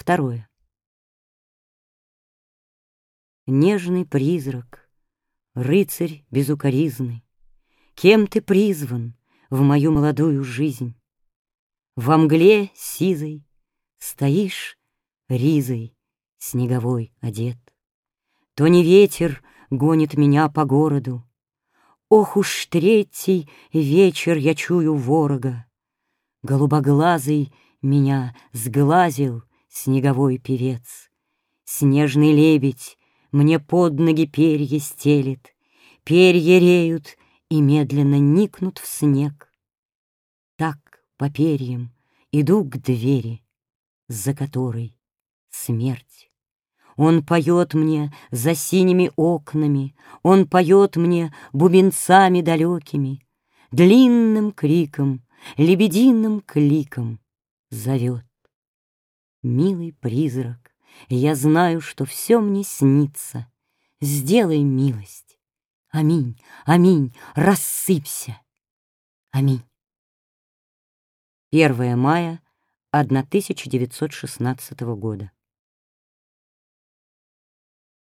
Второе. Нежный призрак, рыцарь безукоризный, Кем ты призван в мою молодую жизнь? Во мгле сизой стоишь ризой снеговой одет. То не ветер гонит меня по городу, Ох уж третий вечер я чую ворога. Голубоглазый меня сглазил снеговой певец. Снежный лебедь мне под ноги перья стелет, Перья реют и медленно никнут в снег. Так по перьям иду к двери, за которой смерть. Он поет мне за синими окнами, Он поет мне бубенцами далекими, Длинным криком, лебединым кликом зовет. Милый призрак, я знаю, что все мне снится. Сделай милость. Аминь, аминь, рассыпься. Аминь. 1 мая 1916 года.